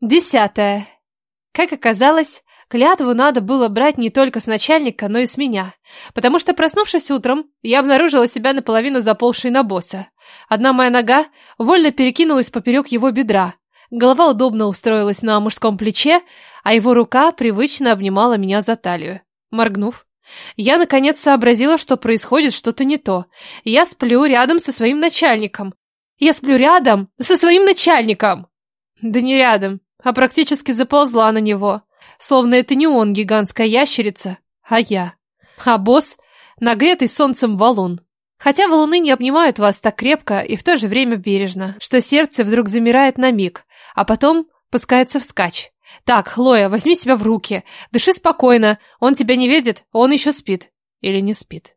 Десятое. Как оказалось, клятву надо было брать не только с начальника, но и с меня. Потому что, проснувшись утром, я обнаружила себя наполовину заползшей на босса. Одна моя нога вольно перекинулась поперек его бедра. Голова удобно устроилась на мужском плече, а его рука привычно обнимала меня за талию. Моргнув, я наконец сообразила, что происходит что-то не то. Я сплю рядом со своим начальником. Я сплю рядом со своим начальником. Да не рядом, а практически заползла на него. Словно это не он гигантская ящерица, а я. А босс — нагретый солнцем валун. Хотя валуны не обнимают вас так крепко и в то же время бережно, что сердце вдруг замирает на миг, а потом пускается вскачь. Так, Хлоя, возьми себя в руки. Дыши спокойно. Он тебя не видит, он еще спит. Или не спит.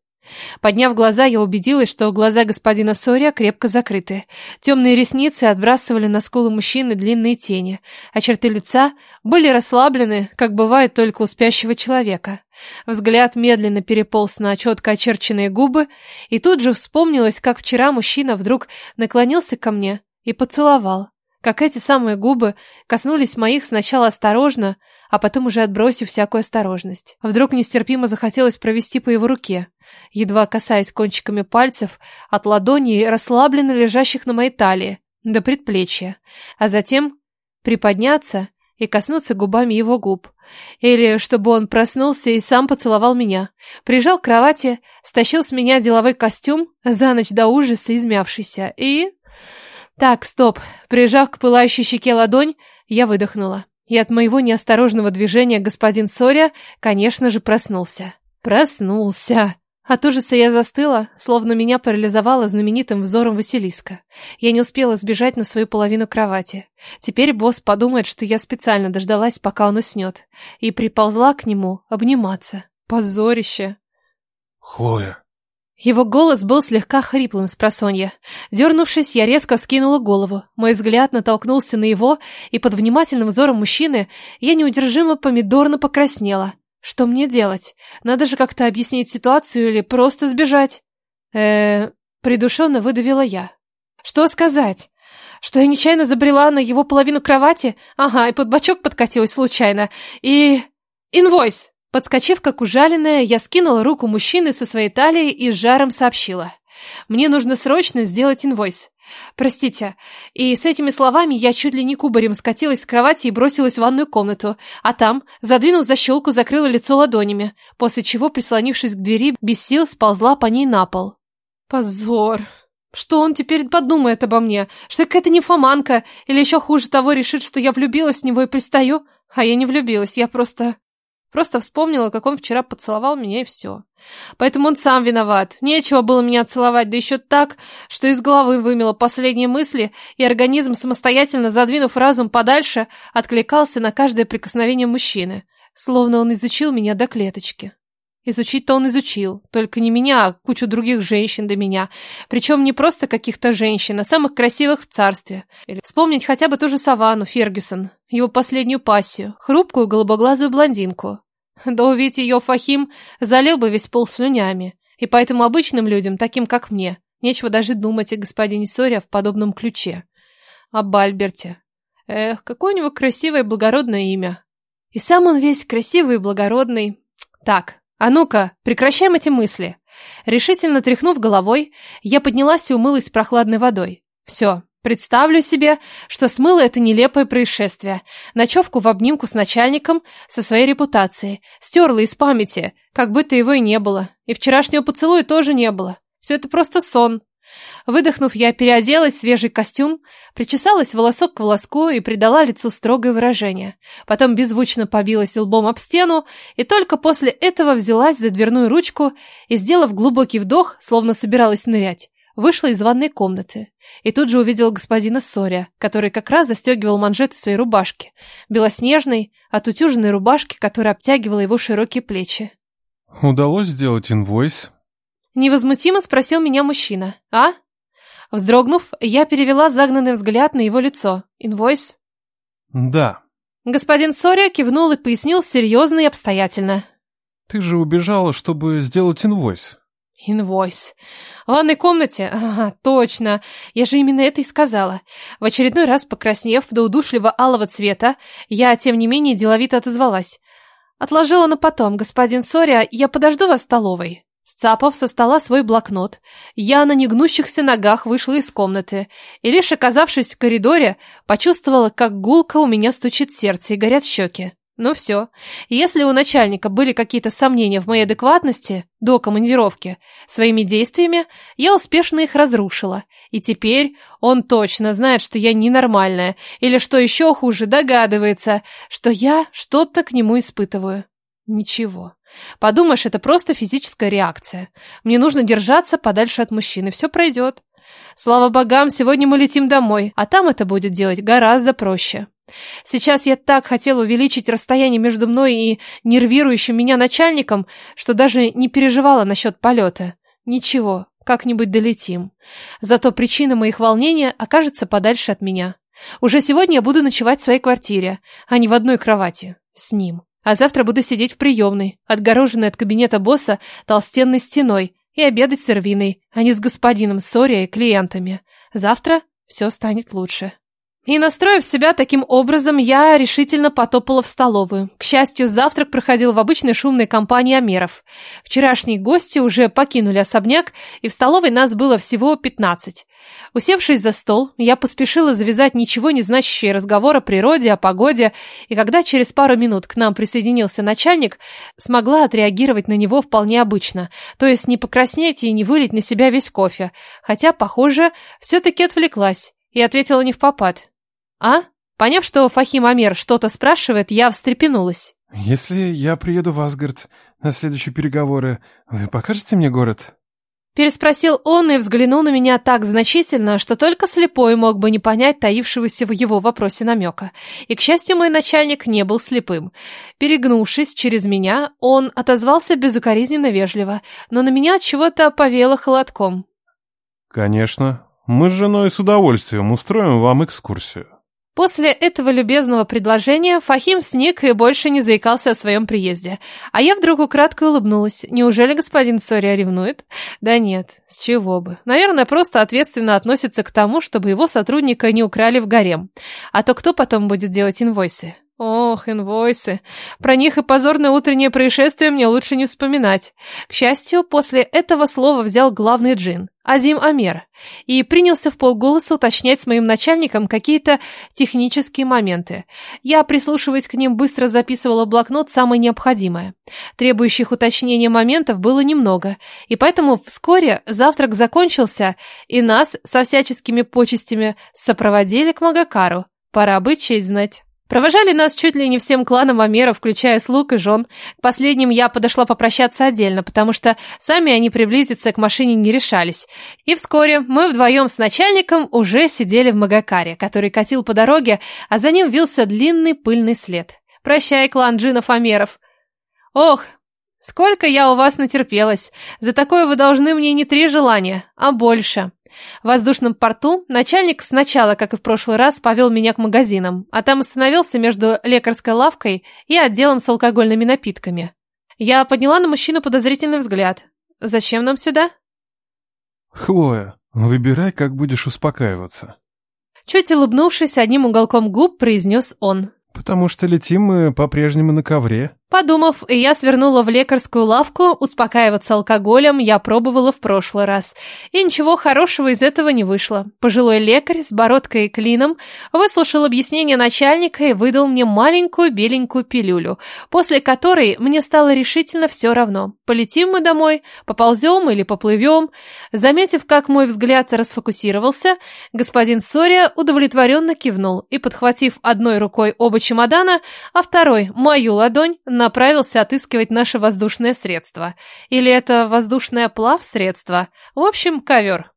Подняв глаза, я убедилась, что глаза господина Сория крепко закрыты. Темные ресницы отбрасывали на скулы мужчины длинные тени, а черты лица были расслаблены, как бывает только у спящего человека. Взгляд медленно переполз на четко очерченные губы, и тут же вспомнилось, как вчера мужчина вдруг наклонился ко мне и поцеловал. Как эти самые губы коснулись моих сначала осторожно, а потом уже отбросив всякую осторожность. Вдруг нестерпимо захотелось провести по его руке едва касаясь кончиками пальцев от ладоней, расслабленно лежащих на моей талии, до предплечья, а затем приподняться и коснуться губами его губ. Или чтобы он проснулся и сам поцеловал меня. Прижал к кровати, стащил с меня деловой костюм, за ночь до ужаса измявшийся, и... Так, стоп. Прижав к пылающей щеке ладонь, я выдохнула. И от моего неосторожного движения господин Соря, конечно же, проснулся. Проснулся. От ужаса я застыла, словно меня парализовало знаменитым взором Василиска. Я не успела сбежать на свою половину кровати. Теперь босс подумает, что я специально дождалась, пока он уснет. И приползла к нему обниматься. Позорище. Хлоя. Его голос был слегка хриплым с просонья. Дернувшись, я резко вскинула голову. Мой взгляд натолкнулся на его, и под внимательным взором мужчины я неудержимо помидорно покраснела. Что мне делать? Надо же как-то объяснить ситуацию или просто сбежать? э придушенно выдавила я. Что сказать? Что я нечаянно забрела на его половину кровати? Ага, и под бочок подкатилась случайно. И... Инвойс! Подскочив как ужаленная, я скинула руку мужчины со своей талии и с жаром сообщила. Мне нужно срочно сделать инвойс. Простите. И с этими словами я чуть ли не кубарем скатилась с кровати и бросилась в ванную комнату, а там, задвинув защелку, закрыла лицо ладонями, после чего, прислонившись к двери, без сил сползла по ней на пол. Позор. Что он теперь подумает обо мне? Что какая-то нимфоманка? Или еще хуже того, решит, что я влюбилась в него и пристаю? А я не влюбилась, я просто... Просто вспомнила, как он вчера поцеловал меня и все. Поэтому он сам виноват. Нечего было меня целовать, да еще так, что из головы вымело последние мысли, и организм, самостоятельно задвинув разум подальше, откликался на каждое прикосновение мужчины, словно он изучил меня до клеточки. Изучить-то он изучил, только не меня, а кучу других женщин до меня. Причем не просто каких-то женщин, а самых красивых в царстве. Или вспомнить хотя бы ту же Савану Фергюсон, его последнюю пассию, хрупкую голубоглазую блондинку. Да увидеть ее Фахим залил бы весь пол слюнями. И поэтому обычным людям, таким как мне, нечего даже думать о господине Соре в подобном ключе. Об Альберте. Эх, какое у него красивое и благородное имя. И сам он весь красивый и благородный. Так, а ну-ка, прекращаем эти мысли. Решительно тряхнув головой, я поднялась и умылась прохладной водой. Все, Представлю себе, что смыло это нелепое происшествие. Ночевку в обнимку с начальником, со своей репутацией. Стерла из памяти, как будто его и не было. И вчерашнего поцелуя тоже не было. Все это просто сон. Выдохнув, я переоделась в свежий костюм, причесалась волосок к волоску и придала лицу строгое выражение. Потом беззвучно побилась лбом об стену, и только после этого взялась за дверную ручку и, сделав глубокий вдох, словно собиралась нырять, вышла из ванной комнаты. И тут же увидел господина Соря, который как раз застегивал манжеты своей рубашки, белоснежной, отутюженной рубашки, которая обтягивала его широкие плечи. «Удалось сделать инвойс?» Невозмутимо спросил меня мужчина. «А?» Вздрогнув, я перевела загнанный взгляд на его лицо. «Инвойс?» «Да». Господин Соря кивнул и пояснил серьезно и обстоятельно. «Ты же убежала, чтобы сделать инвойс». Инвойс. В ванной комнате? Ага, точно. Я же именно это и сказала. В очередной раз, покраснев до удушливо алого цвета, я, тем не менее, деловито отозвалась. Отложила на потом, господин Соря, я подожду вас в столовой. Сцапав со стола свой блокнот, я на негнущихся ногах вышла из комнаты и, лишь оказавшись в коридоре, почувствовала, как гулко у меня стучит сердце и горят щеки. Ну все. Если у начальника были какие-то сомнения в моей адекватности до командировки, своими действиями я успешно их разрушила. И теперь он точно знает, что я ненормальная, или, что еще хуже, догадывается, что я что-то к нему испытываю. Ничего. Подумаешь, это просто физическая реакция. Мне нужно держаться подальше от мужчины, все пройдет. Слава богам, сегодня мы летим домой, а там это будет делать гораздо проще. Сейчас я так хотела увеличить расстояние между мной и нервирующим меня начальником, что даже не переживала насчет полета. Ничего, как-нибудь долетим. Зато причина моих волнений окажется подальше от меня. Уже сегодня я буду ночевать в своей квартире, а не в одной кровати с ним. А завтра буду сидеть в приемной, отгороженной от кабинета босса толстенной стеной, и обедать с Эрвиной, а не с господином Сори и клиентами. Завтра все станет лучше. И настроив себя таким образом, я решительно потопала в столовую. К счастью, завтрак проходил в обычной шумной компании Амеров. Вчерашние гости уже покинули особняк, и в столовой нас было всего пятнадцать. Усевшись за стол, я поспешила завязать ничего не значащие разговоры о природе, о погоде, и когда через пару минут к нам присоединился начальник, смогла отреагировать на него вполне обычно, то есть не покраснеть и не вылить на себя весь кофе, хотя, похоже, все-таки отвлеклась и ответила не в попад. «А?» Поняв, что Фахим Амер что-то спрашивает, я встрепенулась. «Если я приеду в Асгард на следующие переговоры, вы покажете мне город?» Переспросил он и взглянул на меня так значительно, что только слепой мог бы не понять таившегося в его вопросе намека. И, к счастью, мой начальник не был слепым. Перегнувшись через меня, он отозвался безукоризненно вежливо, но на меня от чего-то повело холодком. «Конечно. Мы с женой с удовольствием устроим вам экскурсию». После этого любезного предложения Фахим сник и больше не заикался о своем приезде. А я вдруг украдкой улыбнулась. Неужели господин Сория ревнует? Да нет, с чего бы. Наверное, просто ответственно относится к тому, чтобы его сотрудника не украли в гарем. А то кто потом будет делать инвойсы? Ох, инвойсы. Про них и позорное утреннее происшествие мне лучше не вспоминать. К счастью, после этого слова взял главный джин, Азим Амер, и принялся в полголоса уточнять с моим начальником какие-то технические моменты. Я, прислушиваясь к ним, быстро записывала в блокнот самое необходимое. Требующих уточнения моментов было немного, и поэтому вскоре завтрак закончился, и нас со всяческими почестями сопроводили к Магакару. Пора бы честь знать. Провожали нас чуть ли не всем кланом Амера, включая слуг и жен. К последним я подошла попрощаться отдельно, потому что сами они приблизиться к машине не решались. И вскоре мы вдвоем с начальником уже сидели в Магакаре, который катил по дороге, а за ним вился длинный пыльный след. Прощай, клан джинов Амеров. Ох, сколько я у вас натерпелась. За такое вы должны мне не три желания, а больше. В воздушном порту начальник сначала, как и в прошлый раз, повел меня к магазинам, а там остановился между лекарской лавкой и отделом с алкогольными напитками. Я подняла на мужчину подозрительный взгляд. «Зачем нам сюда?» «Хлоя, выбирай, как будешь успокаиваться». Чуть улыбнувшись, одним уголком губ произнес он. «Потому что летим мы по-прежнему на ковре». Подумав, я свернула в лекарскую лавку, успокаиваться алкоголем я пробовала в прошлый раз. И ничего хорошего из этого не вышло. Пожилой лекарь с бородкой и клином выслушал объяснение начальника и выдал мне маленькую беленькую пилюлю, после которой мне стало решительно все равно. Полетим мы домой, поползем или поплывем. Заметив, как мой взгляд расфокусировался, господин Сория удовлетворенно кивнул и, подхватив одной рукой оба чемодана, а второй мою ладонь, направился отыскивать наше воздушное средство. Или это воздушное плав-средство? В общем, ковер.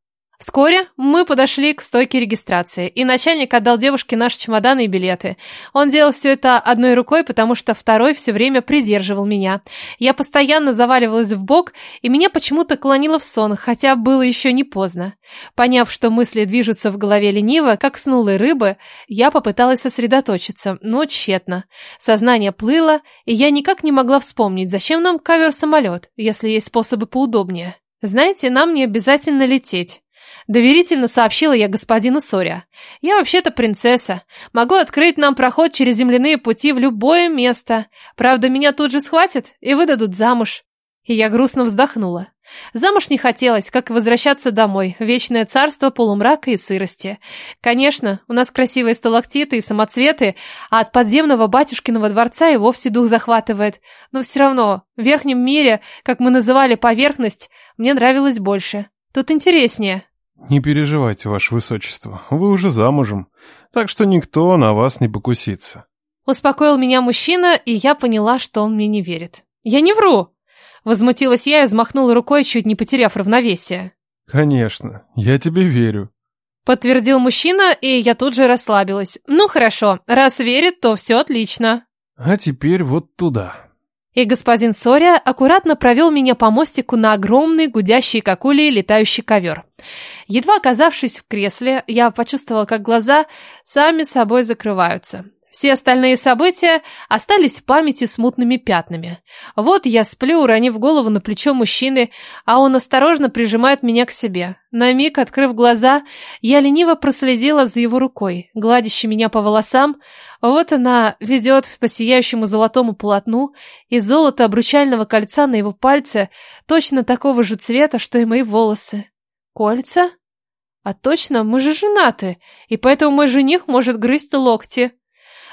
Вскоре мы подошли к стойке регистрации, и начальник отдал девушке наши чемоданы и билеты. Он делал все это одной рукой, потому что второй все время придерживал меня. Я постоянно заваливалась в бок, и меня почему-то клонило в сон, хотя было еще не поздно. Поняв, что мысли движутся в голове лениво, как снулые рыбы, я попыталась сосредоточиться, но тщетно. Сознание плыло, и я никак не могла вспомнить, зачем нам ковер-самолет, если есть способы поудобнее. Знаете, нам не обязательно лететь. Доверительно сообщила я господину Соря. Я вообще-то принцесса. Могу открыть нам проход через земляные пути в любое место. Правда, меня тут же схватят и выдадут замуж. И я грустно вздохнула. Замуж не хотелось, как и возвращаться домой, вечное царство полумрака и сырости. Конечно, у нас красивые сталактиты и самоцветы, а от подземного батюшкиного дворца и вовсе дух захватывает. Но все равно, в верхнем мире, как мы называли поверхность, мне нравилось больше. Тут интереснее. Не переживайте, ваше высочество, вы уже замужем, так что никто на вас не покусится. Успокоил меня мужчина, и я поняла, что он мне не верит. Я не вру. Возмутилась я и взмахнула рукой, чуть не потеряв равновесие. Конечно, я тебе верю. Подтвердил мужчина, и я тут же расслабилась. Ну хорошо, раз верит, то все отлично. А теперь вот туда. И господин Сория аккуратно провел меня по мостику на огромный, гудящий, как улей, летающий ковер. Едва оказавшись в кресле, я почувствовала, как глаза сами собой закрываются. Все остальные события остались в памяти смутными пятнами. Вот я сплю, уронив голову на плечо мужчины, а он осторожно прижимает меня к себе. На миг, открыв глаза, я лениво проследила за его рукой, гладящей меня по волосам. Вот она ведет по сияющему золотому полотну, и золото обручального кольца на его пальце точно такого же цвета, что и мои волосы. Кольца? А точно, мы же женаты, и поэтому мой жених может грызть локти.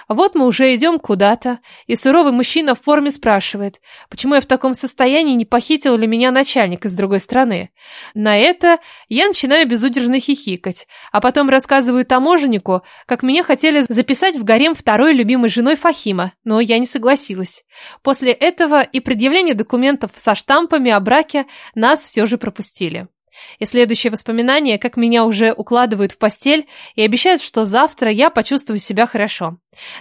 Вот мы уже идем куда-то, и суровый мужчина в форме спрашивает, почему я в таком состоянии не похитил ли меня начальник из другой страны. На это я начинаю безудержно хихикать, а потом рассказываю таможеннику, как меня хотели записать в гарем второй любимой женой Фахима, но я не согласилась. После этого и предъявления документов со штампами о браке нас все же пропустили. И следующее воспоминание, как меня уже укладывают в постель и обещают, что завтра я почувствую себя хорошо.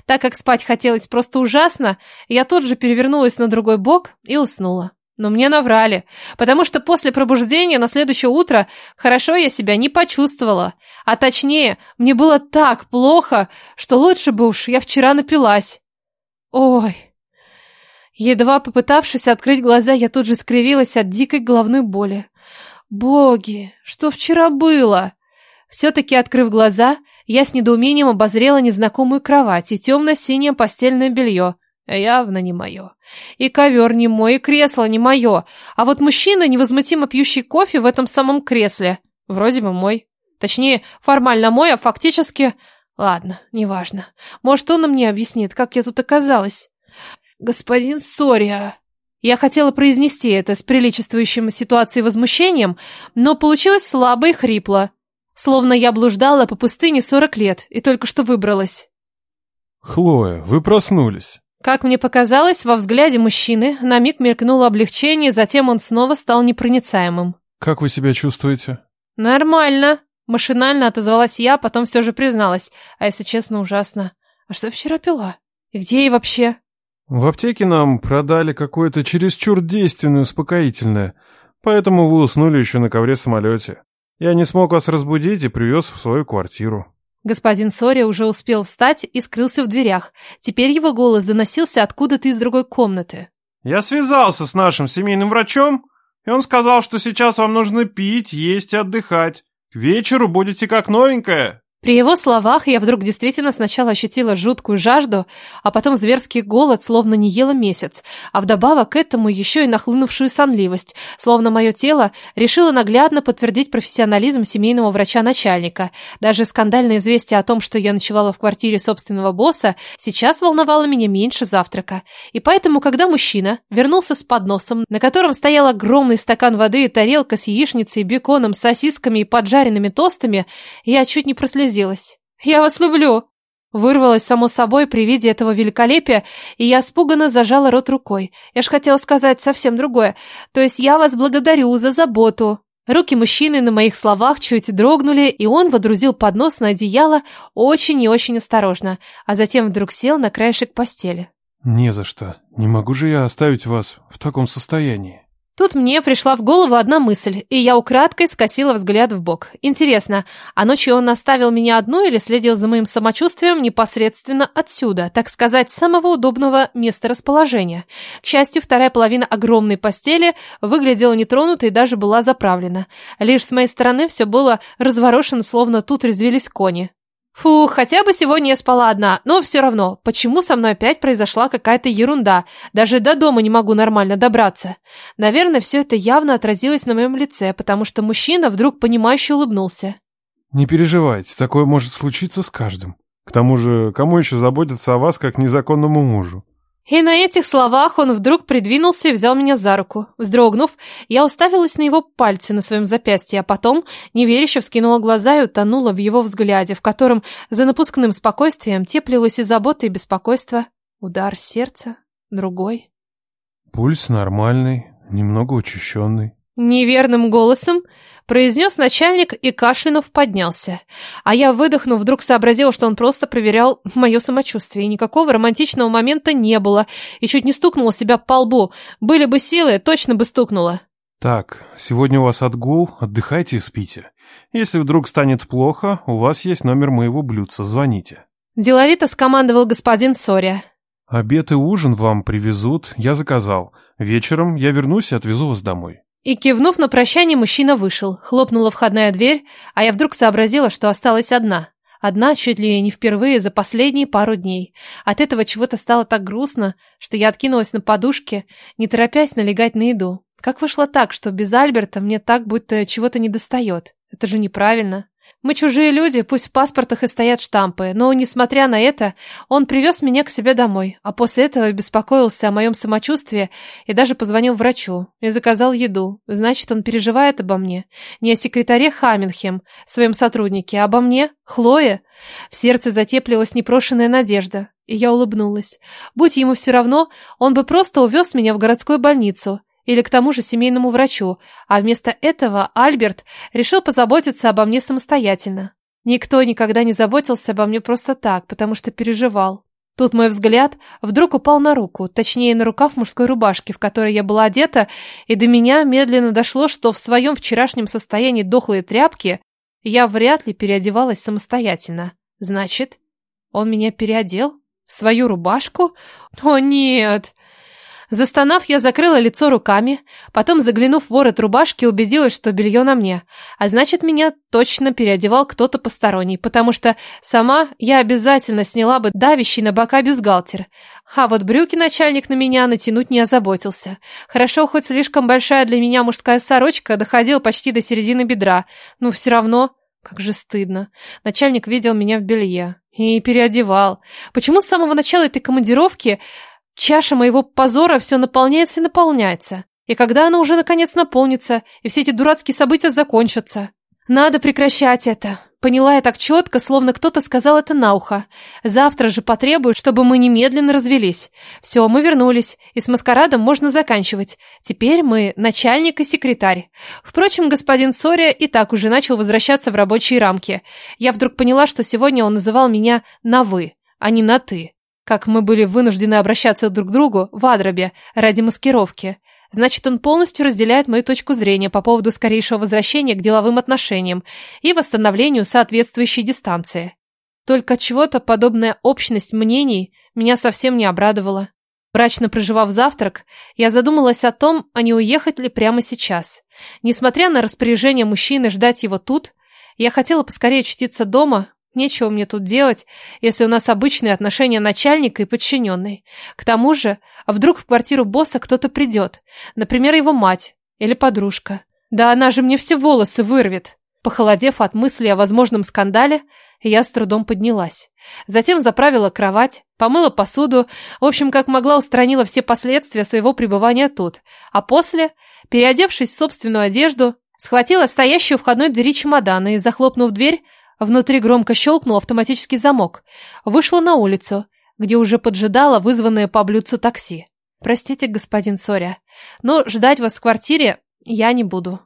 Так как спать хотелось просто ужасно, я тут же перевернулась на другой бок и уснула. Но мне наврали, потому что после пробуждения на следующее утро хорошо я себя не почувствовала. А точнее, мне было так плохо, что лучше бы уж я вчера напилась. Ой... Едва попытавшись открыть глаза, я тут же скривилась от дикой головной боли. Боги, что вчера было? Все-таки, открыв глаза, я с недоумением обозрела незнакомую кровать и темно-синее постельное белье. Явно не мое. И ковер не мой, и кресло не мое. А вот мужчина, невозмутимо пьющий кофе в этом самом кресле, вроде бы мой. Точнее, формально мой, а фактически... Ладно, неважно. Может, он мне объяснит, как я тут оказалась. Господин Сория... Я хотела произнести это с приличествующим ситуации возмущением, но получилось слабо и хрипло. Словно я блуждала по пустыне сорок лет и только что выбралась. «Хлоя, вы проснулись». Как мне показалось, во взгляде мужчины на миг мелькнуло облегчение, затем он снова стал непроницаемым. «Как вы себя чувствуете?» «Нормально», — машинально отозвалась я, потом все же призналась. А если честно, ужасно. «А что вчера пила? И где я вообще?» В аптеке нам продали какое-то чересчур действенное успокоительное, поэтому вы уснули еще на ковре-самолете. Я не смог вас разбудить и привез в свою квартиру. Господин Сори уже успел встать и скрылся в дверях. Теперь его голос доносился откуда-то из другой комнаты. Я связался с нашим семейным врачом, и он сказал, что сейчас вам нужно пить, есть и отдыхать. К вечеру будете как новенькая. При его словах я вдруг действительно сначала ощутила жуткую жажду, а потом зверский голод, словно не ела месяц, а вдобавок к этому еще и нахлынувшую сонливость, словно мое тело решило наглядно подтвердить профессионализм семейного врача-начальника. Даже скандальное известие о том, что я ночевала в квартире собственного босса, сейчас волновало меня меньше завтрака. И поэтому, когда мужчина вернулся с подносом, на котором стоял огромный стакан воды и тарелка с яичницей, беконом, сосисками и поджаренными тостами, я чуть не прослезилась прослезилась. «Я вас люблю!» Вырвалось само собой при виде этого великолепия, и я испуганно зажала рот рукой. Я ж хотела сказать совсем другое. То есть я вас благодарю за заботу. Руки мужчины на моих словах чуть дрогнули, и он водрузил поднос на одеяло очень и очень осторожно, а затем вдруг сел на краешек постели. «Не за что. Не могу же я оставить вас в таком состоянии». Тут мне пришла в голову одна мысль, и я украдкой скосила взгляд в бок. Интересно, а ночью он оставил меня одну или следил за моим самочувствием непосредственно отсюда, так сказать, самого удобного места расположения? К счастью, вторая половина огромной постели выглядела нетронутой и даже была заправлена. Лишь с моей стороны все было разворошено, словно тут резвились кони. Фух, хотя бы сегодня я спала одна, но все равно, почему со мной опять произошла какая-то ерунда? Даже до дома не могу нормально добраться. Наверное, все это явно отразилось на моем лице, потому что мужчина вдруг понимающе улыбнулся. Не переживайте, такое может случиться с каждым. К тому же, кому еще заботиться о вас, как незаконному мужу? И на этих словах он вдруг придвинулся и взял меня за руку. Вздрогнув, я уставилась на его пальцы на своем запястье, а потом неверяще вскинула глаза и утонула в его взгляде, в котором за напускным спокойствием теплилась и забота, и беспокойство. Удар сердца, другой. Пульс нормальный, немного учащенный. Неверным голосом произнес начальник и кашлянув поднялся. А я, выдохнув, вдруг сообразила, что он просто проверял мое самочувствие. И никакого романтичного момента не было. И чуть не стукнула себя по лбу. Были бы силы, точно бы стукнула. Так, сегодня у вас отгул, отдыхайте и спите. Если вдруг станет плохо, у вас есть номер моего блюдца, звоните. Деловито скомандовал господин Соря. Обед и ужин вам привезут, я заказал. Вечером я вернусь и отвезу вас домой. И кивнув на прощание, мужчина вышел. Хлопнула входная дверь, а я вдруг сообразила, что осталась одна. Одна чуть ли не впервые за последние пару дней. От этого чего-то стало так грустно, что я откинулась на подушке, не торопясь налегать на еду. Как вышло так, что без Альберта мне так будто чего-то недостает? Это же неправильно. Мы чужие люди, пусть в паспортах и стоят штампы, но, несмотря на это, он привез меня к себе домой, а после этого беспокоился о моем самочувствии и даже позвонил врачу и заказал еду. Значит, он переживает обо мне. Не о секретаре Хамминхем, своем сотруднике, а обо мне, Хлое. В сердце затеплилась непрошенная надежда, и я улыбнулась. Будь ему все равно, он бы просто увез меня в городскую больницу, или к тому же семейному врачу, а вместо этого Альберт решил позаботиться обо мне самостоятельно. Никто никогда не заботился обо мне просто так, потому что переживал. Тут мой взгляд вдруг упал на руку, точнее на рукав мужской рубашки, в которой я была одета, и до меня медленно дошло, что в своем вчерашнем состоянии дохлой тряпки я вряд ли переодевалась самостоятельно. Значит, он меня переодел? В свою рубашку? О нет! Застонав, я закрыла лицо руками, потом, заглянув в ворот рубашки, убедилась, что белье на мне. А значит, меня точно переодевал кто-то посторонний, потому что сама я обязательно сняла бы давящий на бока бюстгальтер. А вот брюки начальник на меня натянуть не озаботился. Хорошо, хоть слишком большая для меня мужская сорочка доходила почти до середины бедра, но все равно... Как же стыдно. Начальник видел меня в белье. И переодевал. Почему с самого начала этой командировки Чаша моего позора все наполняется и наполняется. И когда она уже наконец наполнится, и все эти дурацкие события закончатся? Надо прекращать это. Поняла я так четко, словно кто-то сказал это на ухо. Завтра же потребую, чтобы мы немедленно развелись. Все, мы вернулись, и с маскарадом можно заканчивать. Теперь мы начальник и секретарь. Впрочем, господин Сория и так уже начал возвращаться в рабочие рамки. Я вдруг поняла, что сегодня он называл меня на «вы», а не на «ты» как мы были вынуждены обращаться друг к другу в Адробе ради маскировки. Значит, он полностью разделяет мою точку зрения по поводу скорейшего возвращения к деловым отношениям и восстановлению соответствующей дистанции. Только чего-то подобная общность мнений меня совсем не обрадовала. Брачно проживав завтрак, я задумалась о том, а не уехать ли прямо сейчас. Несмотря на распоряжение мужчины ждать его тут, я хотела поскорее очутиться дома, Нечего мне тут делать, если у нас обычные отношения начальника и подчиненной. К тому же, вдруг в квартиру босса кто-то придет, например, его мать или подружка. Да она же мне все волосы вырвет. Похолодев от мысли о возможном скандале, я с трудом поднялась. Затем заправила кровать, помыла посуду, в общем, как могла устранила все последствия своего пребывания тут. А после, переодевшись в собственную одежду, схватила стоящую у входной двери чемодан и, захлопнув дверь, Внутри громко щелкнул автоматический замок. Вышла на улицу, где уже поджидала вызванное по блюдцу такси. «Простите, господин Соря, но ждать вас в квартире я не буду».